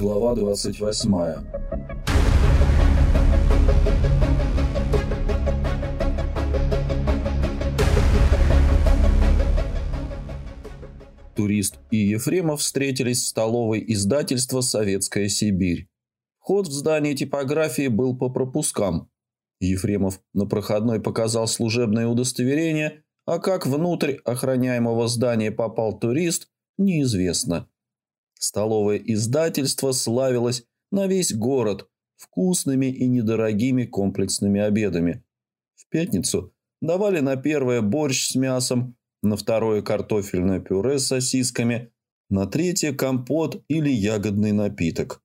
Глава 28. Турист и Ефремов встретились в столовой издательства «Советская Сибирь». Вход в здание типографии был по пропускам. Ефремов на проходной показал служебное удостоверение, а как внутрь охраняемого здания попал турист, неизвестно. Столовое издательство славилось на весь город вкусными и недорогими комплексными обедами. В пятницу давали на первое борщ с мясом, на второе картофельное пюре с сосисками, на третье компот или ягодный напиток.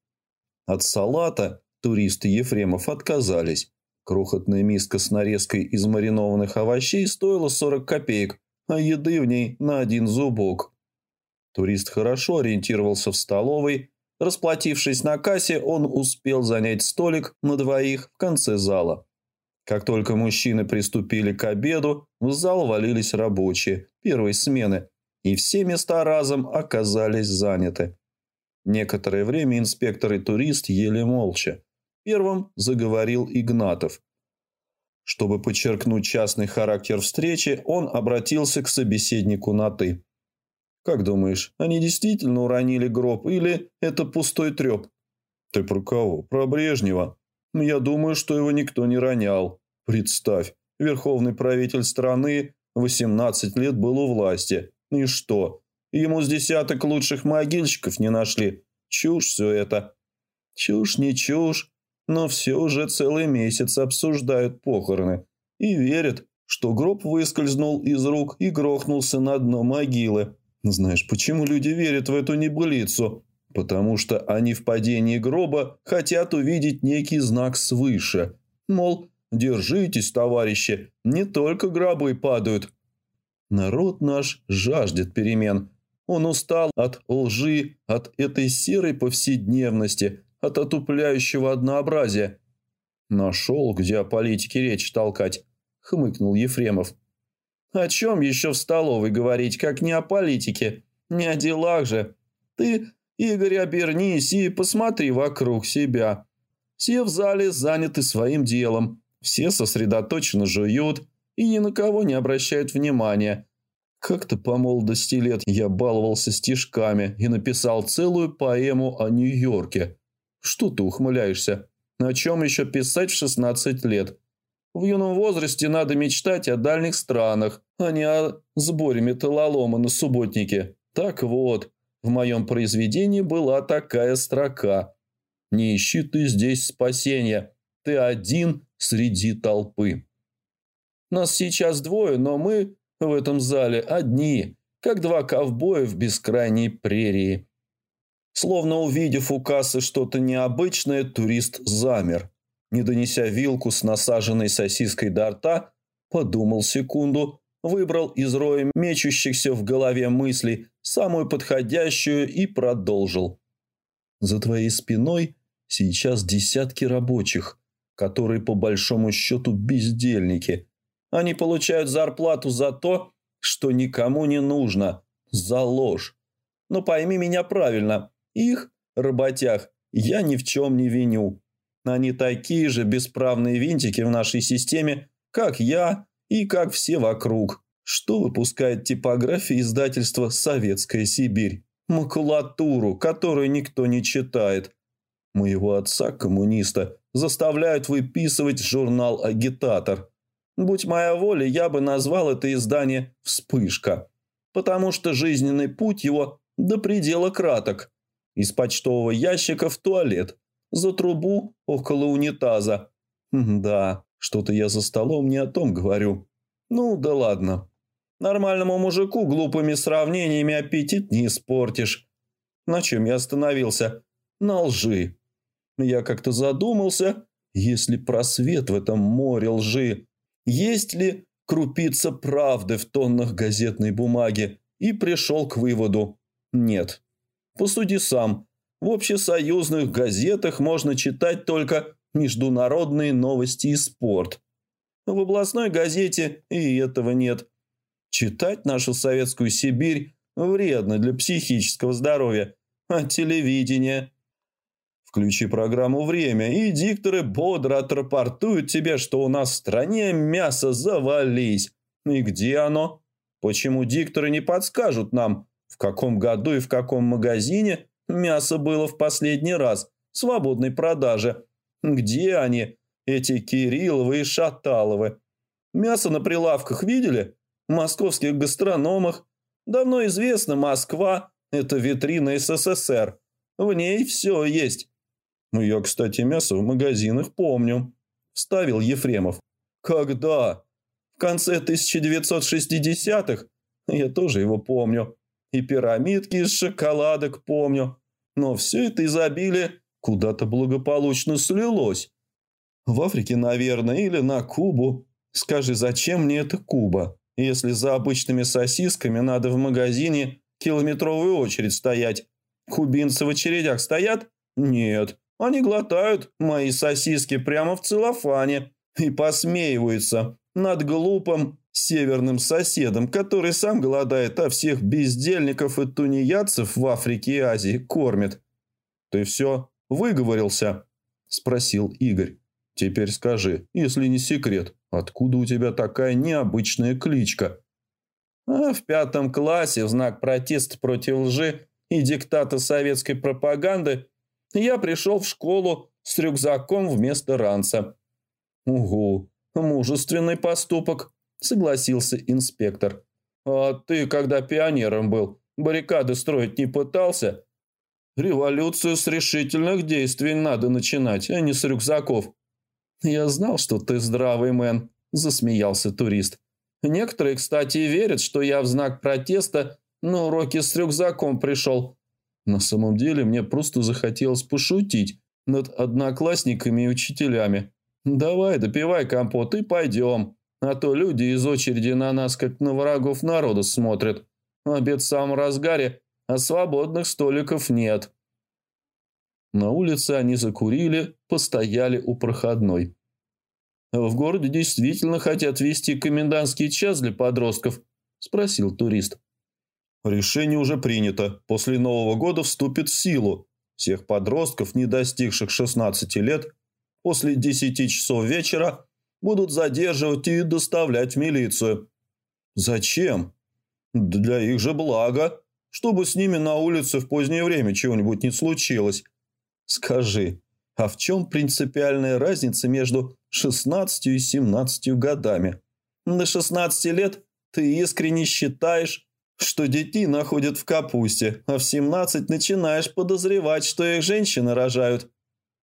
От салата туристы Ефремов отказались. Крохотная миска с нарезкой из маринованных овощей стоила 40 копеек, а еды в ней на один зубок. Турист хорошо ориентировался в столовой. Расплатившись на кассе, он успел занять столик на двоих в конце зала. Как только мужчины приступили к обеду, в зал валились рабочие первой смены, и все места разом оказались заняты. Некоторое время инспектор и турист ели молча. Первым заговорил Игнатов. Чтобы подчеркнуть частный характер встречи, он обратился к собеседнику на «ты». «Как думаешь, они действительно уронили гроб или это пустой треп?» «Ты про кого? Про Брежнева?» Я думаю, что его никто не ронял. Представь, верховный правитель страны 18 лет был у власти. И что? Ему с десяток лучших могильщиков не нашли. Чушь все это. Чушь не чушь, но все уже целый месяц обсуждают похороны. И верят, что гроб выскользнул из рук и грохнулся на дно могилы. Знаешь, почему люди верят в эту небылицу? потому что они в падении гроба хотят увидеть некий знак свыше. Мол, держитесь, товарищи, не только гробы падают. Народ наш жаждет перемен. Он устал от лжи, от этой серой повседневности, от отупляющего однообразия. «Нашел, где о политике речь толкать», — хмыкнул Ефремов. «О чем еще в столовой говорить, как не о политике? Не о делах же. Ты Игорь, обернись и посмотри вокруг себя. Все в зале заняты своим делом, все сосредоточенно жуют и ни на кого не обращают внимания. Как-то по молодости лет я баловался стишками и написал целую поэму о Нью-Йорке. Что ты ухмыляешься? О чем еще писать в 16 лет? В юном возрасте надо мечтать о дальних странах, а не о сборе металлолома на субботнике. Так вот, в моем произведении была такая строка. «Не ищи ты здесь спасения, ты один среди толпы». Нас сейчас двое, но мы в этом зале одни, как два ковбоя в бескрайней прерии. Словно увидев у кассы что-то необычное, турист замер. Не донеся вилку с насаженной сосиской до рта, подумал секунду, выбрал из роя мечущихся в голове мыслей самую подходящую и продолжил. «За твоей спиной сейчас десятки рабочих, которые по большому счету бездельники. Они получают зарплату за то, что никому не нужно, за ложь. Но пойми меня правильно, их, работяг, я ни в чем не виню. Они такие же бесправные винтики в нашей системе, как я и как все вокруг. Что выпускает типография издательства «Советская Сибирь»? Макулатуру, которую никто не читает. Моего отца, коммуниста, заставляют выписывать журнал «Агитатор». Будь моя воля, я бы назвал это издание «Вспышка», потому что жизненный путь его до предела краток. Из почтового ящика в туалет, за трубу около унитаза. Да, что-то я за столом не о том говорю. Ну да ладно. Нормальному мужику глупыми сравнениями аппетит не испортишь. На чем я остановился? На лжи. Я как-то задумался, есть ли просвет в этом море лжи? Есть ли крупица правды в тоннах газетной бумаги? И пришел к выводу – нет. Посуди сам. В общесоюзных газетах можно читать только международные новости и спорт. В областной газете и этого нет. Читать нашу советскую Сибирь вредно для психического здоровья. А телевидение? Включи программу «Время», и дикторы бодро отрапортуют тебе, что у нас в стране мясо завались. И где оно? Почему дикторы не подскажут нам, в каком году и в каком магазине мясо было в последний раз в свободной продаже? Где они, эти Кирилловы и Шаталовы? Мясо на прилавках видели? В московских гастрономах. Давно известно, Москва – это витрина СССР. В ней все есть. «Ну, я, кстати, мясо в магазинах помню», – вставил Ефремов. «Когда?» «В конце 1960-х. Я тоже его помню. И пирамидки из шоколадок помню. Но все это изобилие куда-то благополучно слилось. В Африке, наверное, или на Кубу. Скажи, зачем мне эта Куба, если за обычными сосисками надо в магазине километровую очередь стоять? Кубинцы в очередях стоят? Нет. Они глотают мои сосиски прямо в целлофане и посмеиваются над глупым северным соседом, который сам голодает, а всех бездельников и тунеядцев в Африке и Азии кормит. «Ты все выговорился?» – спросил Игорь. «Теперь скажи, если не секрет, откуда у тебя такая необычная кличка?» а в пятом классе в знак протеста против лжи и диктата советской пропаганды я пришел в школу с рюкзаком вместо ранца. «Угу, мужественный поступок», – согласился инспектор. «А ты, когда пионером был, баррикады строить не пытался?» «Революцию с решительных действий надо начинать, а не с рюкзаков». «Я знал, что ты здравый мэн», – засмеялся турист. «Некоторые, кстати, верят, что я в знак протеста на уроки с рюкзаком пришел, на самом деле мне просто захотелось пошутить над одноклассниками и учителями. «Давай, допивай компот и пойдем, а то люди из очереди на нас, как на врагов народа, смотрят. Обед в самом разгаре, а свободных столиков нет». На улице они закурили, постояли у проходной. «В городе действительно хотят ввести комендантский час для подростков?» – спросил турист. Решение уже принято. После Нового года вступит в силу. Всех подростков, не достигших 16 лет, после 10 часов вечера будут задерживать и доставлять в милицию. Зачем? Для их же блага, чтобы с ними на улице в позднее время чего-нибудь не случилось. Скажи, а в чем принципиальная разница между 16 и 17 годами? На 16 лет ты искренне считаешь, что детей находят в капусте, а в 17 начинаешь подозревать, что их женщины рожают.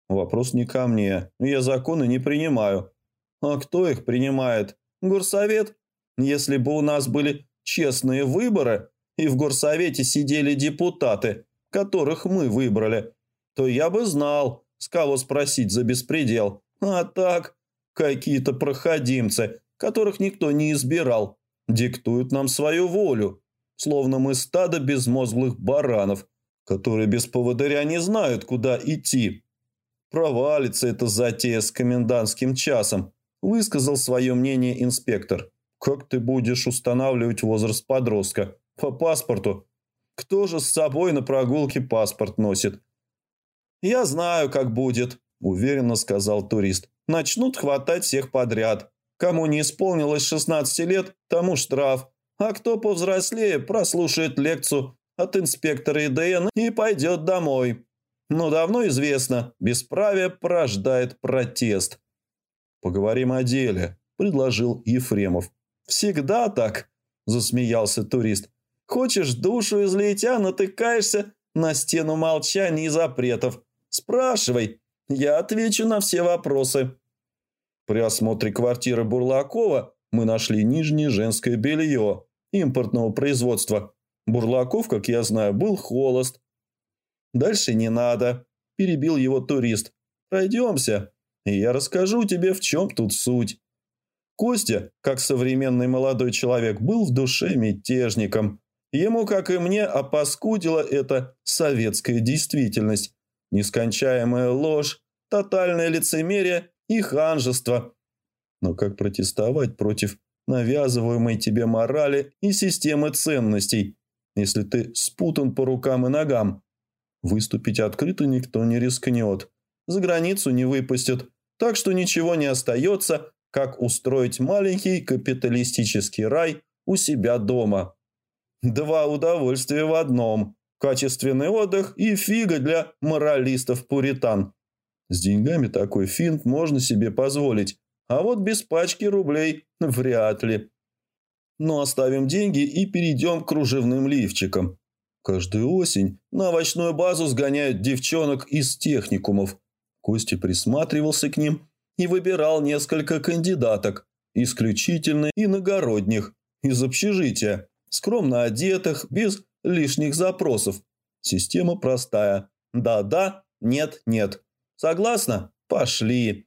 Вопрос не ко мне. Я законы не принимаю. А кто их принимает? Горсовет? Если бы у нас были честные выборы, и в горсовете сидели депутаты, которых мы выбрали, то я бы знал, с кого спросить за беспредел. А так, какие-то проходимцы, которых никто не избирал, диктуют нам свою волю словно мы стадо безмозглых баранов, которые без поводыря не знают, куда идти. Провалится эта затея с комендантским часом, высказал свое мнение инспектор. Как ты будешь устанавливать возраст подростка? По паспорту? Кто же с собой на прогулке паспорт носит? Я знаю, как будет, уверенно сказал турист. Начнут хватать всех подряд. Кому не исполнилось 16 лет, тому штраф а кто повзрослее, прослушает лекцию от инспектора ИДН и пойдет домой. Но давно известно, бесправие порождает протест. «Поговорим о деле», – предложил Ефремов. «Всегда так», – засмеялся турист. «Хочешь душу излить, а натыкаешься на стену молчания и запретов. Спрашивай, я отвечу на все вопросы». При осмотре квартиры Бурлакова мы нашли нижнее женское белье, импортного производства. Бурлаков, как я знаю, был холост. «Дальше не надо», – перебил его турист. «Пройдемся, и я расскажу тебе, в чем тут суть». Костя, как современный молодой человек, был в душе мятежником. Ему, как и мне, опаскудила эта советская действительность. Нескончаемая ложь, тотальное лицемерие и ханжество. Но как протестовать против навязываемой тебе морали и системы ценностей, если ты спутан по рукам и ногам. Выступить открыто никто не рискнет. За границу не выпустят, так что ничего не остается, как устроить маленький капиталистический рай у себя дома. Два удовольствия в одном. Качественный отдых и фига для моралистов-пуритан. С деньгами такой финт можно себе позволить, а вот без пачки рублей вряд ли. Но оставим деньги и перейдем к кружевным лифчикам. Каждую осень на овощную базу сгоняют девчонок из техникумов. Костя присматривался к ним и выбирал несколько кандидаток, исключительно иногородних, из общежития, скромно одетых, без лишних запросов. Система простая. Да-да, нет-нет. Согласна? Пошли.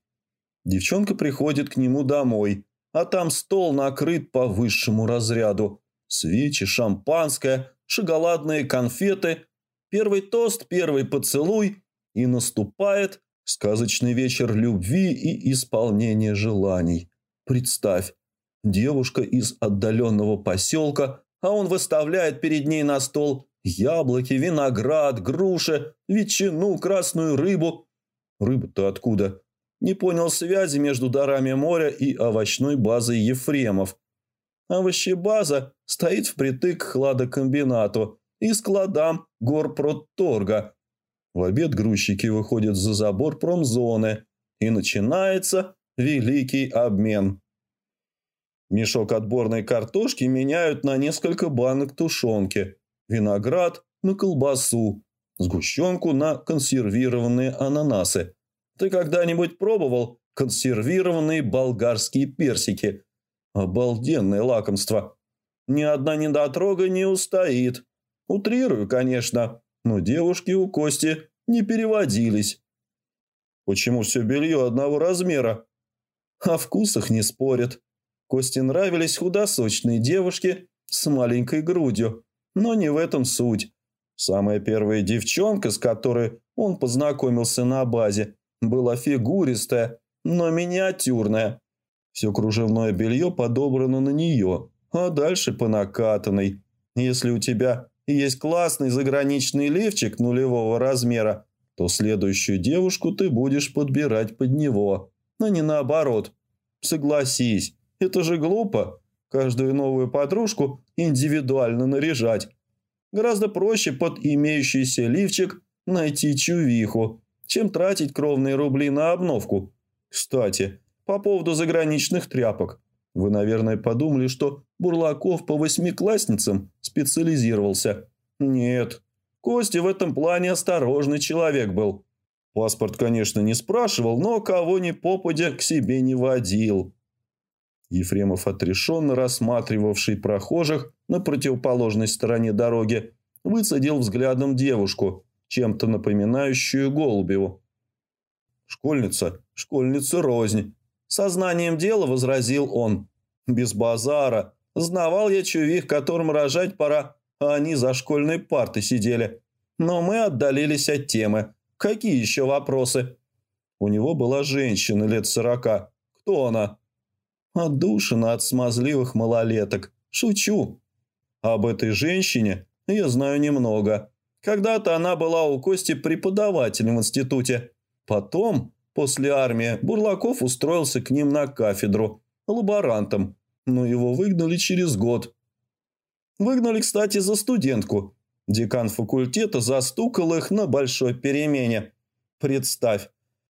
Девчонка приходит к нему домой, а там стол накрыт по высшему разряду. Свечи, шампанское, шоколадные конфеты, первый тост, первый поцелуй, и наступает сказочный вечер любви и исполнения желаний. Представь, девушка из отдаленного поселка, а он выставляет перед ней на стол яблоки, виноград, груши, ветчину, красную рыбу. Рыба-то откуда? Не понял связи между дарами моря и овощной базой Ефремов. Овощебаза стоит впритык к хладокомбинату и складам горпродторга. В обед грузчики выходят за забор промзоны, и начинается великий обмен. Мешок отборной картошки меняют на несколько банок тушенки, виноград на колбасу, сгущенку на консервированные ананасы. Ты когда-нибудь пробовал консервированные болгарские персики? Обалденное лакомство. Ни одна недотрога не устоит. Утрирую, конечно, но девушки у Кости не переводились. Почему все белье одного размера? О вкусах не спорят. Косте нравились худосочные девушки с маленькой грудью, но не в этом суть. Самая первая девчонка, с которой он познакомился на базе, была фигуристая, но миниатюрная. Все кружевное белье подобрано на нее, а дальше по накатанной. Если у тебя есть классный заграничный лифчик нулевого размера, то следующую девушку ты будешь подбирать под него, а не наоборот. Согласись, это же глупо. Каждую новую подружку индивидуально наряжать. Гораздо проще под имеющийся лифчик найти чувиху, чем тратить кровные рубли на обновку. Кстати, по поводу заграничных тряпок. Вы, наверное, подумали, что Бурлаков по восьмиклассницам специализировался. Нет, Костя в этом плане осторожный человек был. Паспорт, конечно, не спрашивал, но кого ни попадя к себе не водил. Ефремов, отрешенно рассматривавший прохожих на противоположной стороне дороги, выцедил взглядом девушку, чем-то напоминающую Голубеву. «Школьница, школьница рознь», — сознанием дела возразил он. «Без базара. Знавал я чувих, которым рожать пора, а они за школьной партой сидели. Но мы отдалились от темы. Какие еще вопросы?» У него была женщина лет сорока. Кто она? Отдушина от смазливых малолеток. Шучу. Об этой женщине я знаю немного. Когда-то она была у Кости преподавателем в институте. Потом, после армии, Бурлаков устроился к ним на кафедру, лаборантом, но его выгнали через год. Выгнали, кстати, за студентку. Декан факультета застукал их на большой перемене. Представь,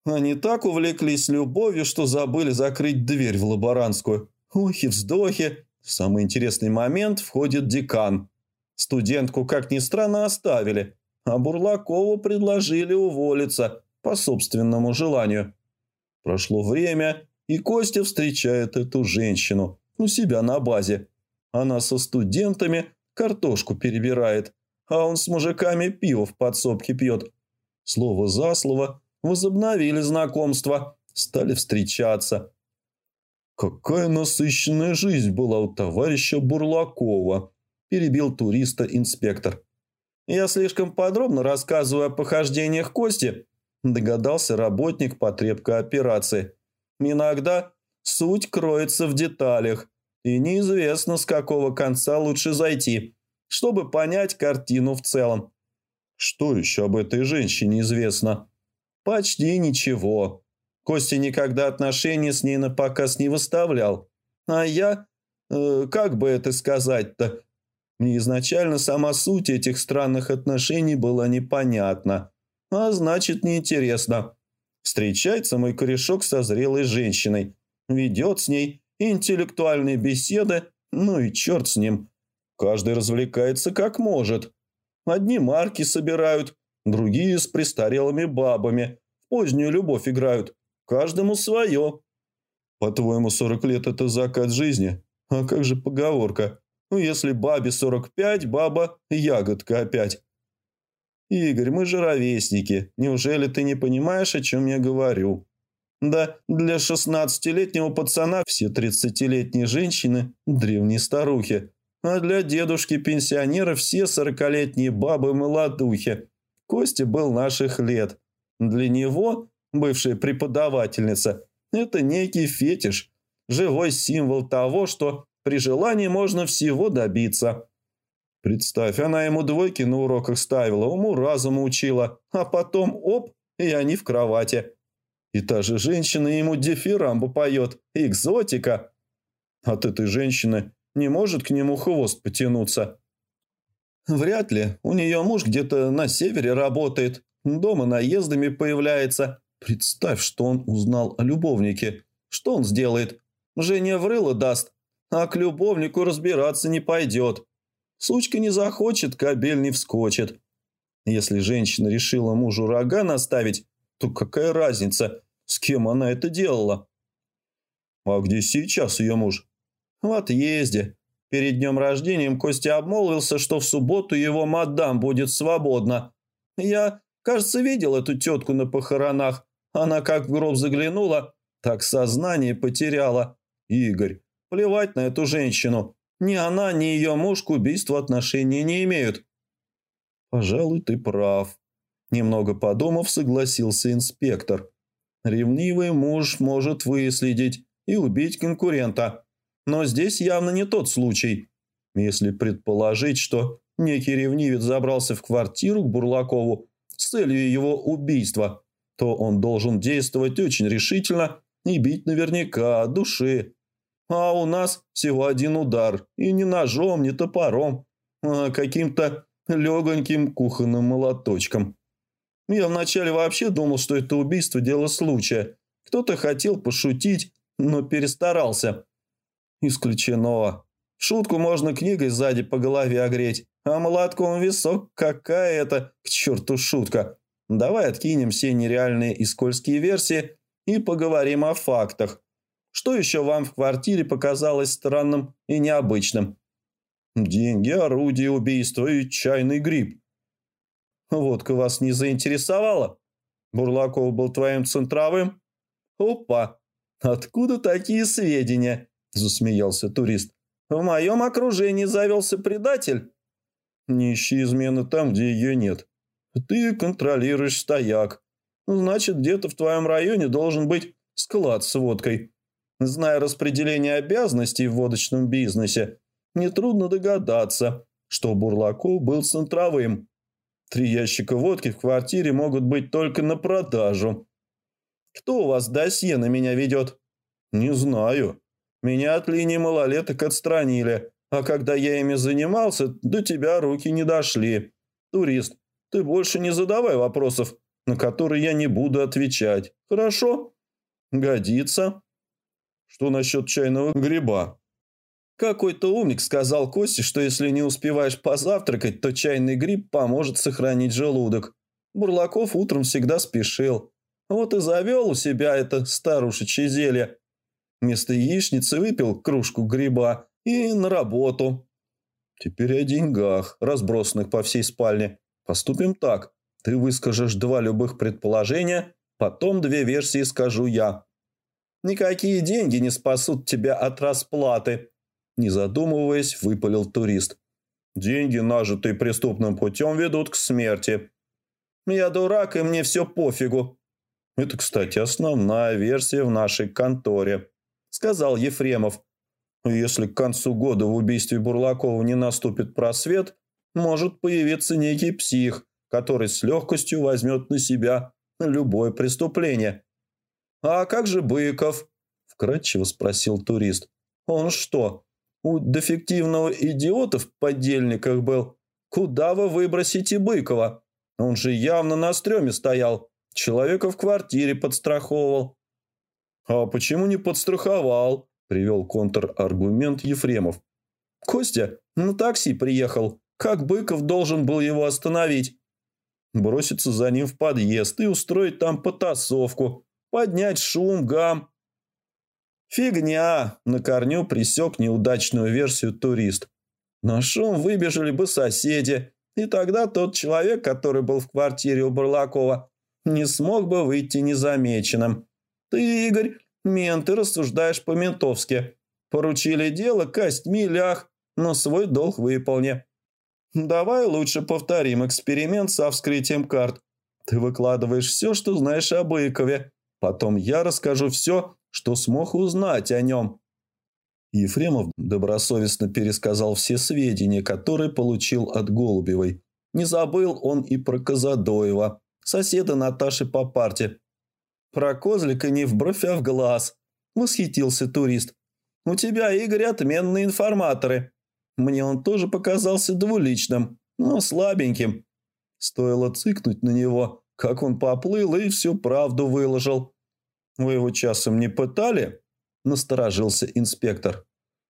они так увлеклись любовью, что забыли закрыть дверь в лаборантскую. Охи-вздохи. В самый интересный момент входит декан. Студентку, как ни странно, оставили, а Бурлакову предложили уволиться по собственному желанию. Прошло время, и Костя встречает эту женщину у себя на базе. Она со студентами картошку перебирает, а он с мужиками пиво в подсобке пьет. Слово за слово возобновили знакомство, стали встречаться. «Какая насыщенная жизнь была у товарища Бурлакова», – перебил туриста инспектор. «Я слишком подробно рассказываю о похождениях Кости», – догадался работник потребка операции. «Иногда суть кроется в деталях, и неизвестно, с какого конца лучше зайти, чтобы понять картину в целом. Что еще об этой женщине известно? Почти ничего. Костя никогда отношения с ней на показ не выставлял. А я, э, как бы это сказать-то, мне изначально сама суть этих странных отношений была непонятна, а значит неинтересна. Встречается мой корешок со зрелой женщиной, ведет с ней интеллектуальные беседы, ну и черт с ним. Каждый развлекается как может. Одни марки собирают, другие с престарелыми бабами. В позднюю любовь играют. Каждому свое. По-твоему, 40 лет – это закат жизни? А как же поговорка? Ну, если бабе 45, баба – ягодка опять. Игорь, мы же ровесники. Неужели ты не понимаешь, о чем я говорю? Да, для 16-летнего пацана все 30-летние женщины – древние старухи. А для дедушки-пенсионера все сорокалетние бабы-молодухи. Костя был наших лет. Для него, бывшая преподавательница, это некий фетиш, живой символ того, что при желании можно всего добиться. Представь, она ему двойки на уроках ставила, уму-разуму учила, а потом оп, и они в кровати. И та же женщина ему дифирамбу поет, экзотика. От этой женщины не может к нему хвост потянуться. Вряд ли. У нее муж где-то на севере работает. Дома наездами появляется. Представь, что он узнал о любовнике. Что он сделает? Жене врыло даст, а к любовнику разбираться не пойдет. Сучка не захочет, кобель не вскочит. Если женщина решила мужу рога наставить, то какая разница, с кем она это делала? А где сейчас ее муж? В отъезде. Перед днем рождения Костя обмолвился, что в субботу его мадам будет свободна. Я, кажется, видел эту тетку на похоронах. Она как в гроб заглянула, так сознание потеряла. Игорь, плевать на эту женщину. Ни она, ни ее муж к убийству отношения не имеют. Пожалуй, ты прав. Немного подумав, согласился инспектор. Ревнивый муж может выследить и убить конкурента. Но здесь явно не тот случай. Если предположить, что некий ревнивец забрался в квартиру к Бурлакову с целью его убийства, то он должен действовать очень решительно и бить наверняка души. А у нас всего один удар, и не ножом, не топором, а каким-то легоньким кухонным молоточком. Я вначале вообще думал, что это убийство – дело случая. Кто-то хотел пошутить, но перестарался. Исключено. Шутку можно книгой сзади по голове огреть, а молотком висок какая это, к черту, шутка. Давай откинем все нереальные и скользкие версии и поговорим о фактах. Что еще вам в квартире показалось странным и необычным? Деньги, орудие убийства и чайный гриб. Водка вас не заинтересовала? Бурлаков был твоим центровым? Опа! Откуда такие сведения? – засмеялся турист. «В моем окружении завелся предатель». «Не ищи измены там, где ее нет. Ты контролируешь стояк. Значит, где-то в твоем районе должен быть склад с водкой. Зная распределение обязанностей в водочном бизнесе, нетрудно догадаться, что Бурлаков был центровым. Три ящика водки в квартире могут быть только на продажу. Кто у вас досье на меня ведет? Не знаю. Меня от линии малолеток отстранили, а когда я ими занимался, до тебя руки не дошли. Турист, ты больше не задавай вопросов, на которые я не буду отвечать. Хорошо? Годится. Что насчет чайного гриба? Какой-то умник сказал Косте, что если не успеваешь позавтракать, то чайный гриб поможет сохранить желудок. Бурлаков утром всегда спешил. Вот и завел у себя это старушечье зелье. Вместо яичницы выпил кружку гриба и на работу. Теперь о деньгах, разбросанных по всей спальне. Поступим так. Ты выскажешь два любых предположения, потом две версии скажу я. Никакие деньги не спасут тебя от расплаты. Не задумываясь, выпалил турист. Деньги, нажитые преступным путем, ведут к смерти. Я дурак, и мне все пофигу. Это, кстати, основная версия в нашей конторе. – сказал Ефремов. «Если к концу года в убийстве Бурлакова не наступит просвет, может появиться некий псих, который с легкостью возьмет на себя любое преступление. «А как же Быков?» – вкратчиво спросил турист. «Он что, у дефективного идиота в подельниках был? Куда вы выбросите Быкова? Он же явно на стреме стоял, человека в квартире подстраховывал». «А почему не подстраховал?» – привел контраргумент Ефремов. «Костя на такси приехал. Как Быков должен был его остановить?» броситься за ним в подъезд и устроить там потасовку, поднять шум, гам. Фигня, на корню присек неудачную версию турист. На шум выбежали бы соседи, и тогда тот человек, который был в квартире у Барлакова, не смог бы выйти незамеченным. Ты, Игорь, мент, ты рассуждаешь по-ментовски. Поручили дело костьми лях, но свой долг выполни. Давай лучше повторим эксперимент со вскрытием карт. Ты выкладываешь все, что знаешь о Быкове. Потом я расскажу все, что смог узнать о нем». Ефремов добросовестно пересказал все сведения, которые получил от Голубевой. Не забыл он и про Казадоева, соседа Наташи по парте. «Про козлика не в бровь, а в глаз», – восхитился турист. «У тебя, Игорь, отменные информаторы. Мне он тоже показался двуличным, но слабеньким. Стоило цыкнуть на него, как он поплыл и всю правду выложил. «Вы его часом не пытали?» – насторожился инспектор.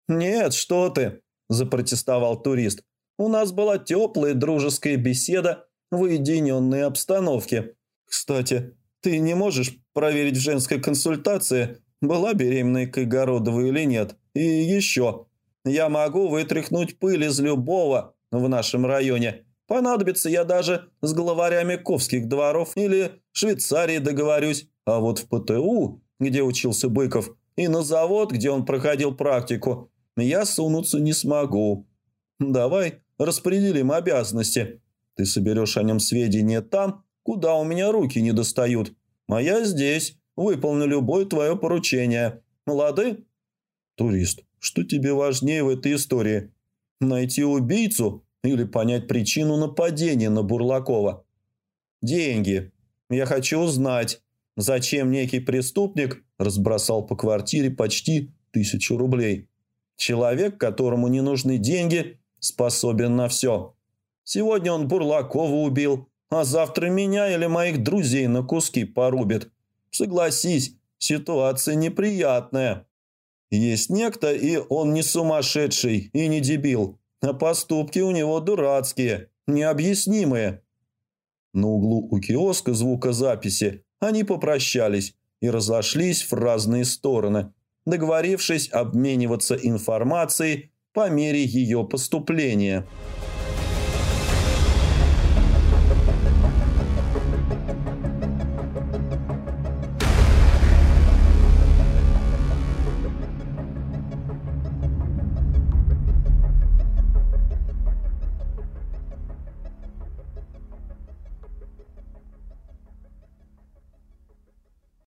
«Нет, что ты!» – запротестовал турист. «У нас была теплая дружеская беседа в уединенной обстановке. Кстати, ты не можешь проверить в женской консультации, была беременной Кайгородова или нет? И еще, я могу вытряхнуть пыль из любого в нашем районе. Понадобится я даже с главарями Ковских дворов или Швейцарии договорюсь. А вот в ПТУ, где учился Быков, и на завод, где он проходил практику, я сунуться не смогу. Давай распределим обязанности. Ты соберешь о нем сведения там, куда у меня руки не достают. А я здесь выполню любое твое поручение. Лады? Турист. Что тебе важнее в этой истории? Найти убийцу или понять причину нападения на Бурлакова? Деньги. Я хочу узнать, зачем некий преступник разбросал по квартире почти тысячу рублей. Человек, которому не нужны деньги, способен на все. Сегодня он Бурлакова убил, а завтра меня или моих друзей на куски порубит. Согласись, ситуация неприятная. Есть некто, и он не сумасшедший и не дебил, а поступки у него дурацкие, необъяснимые. На углу у киоска звукозаписи они попрощались и разошлись в разные стороны, договорившись обмениваться информацией по мере ее поступления –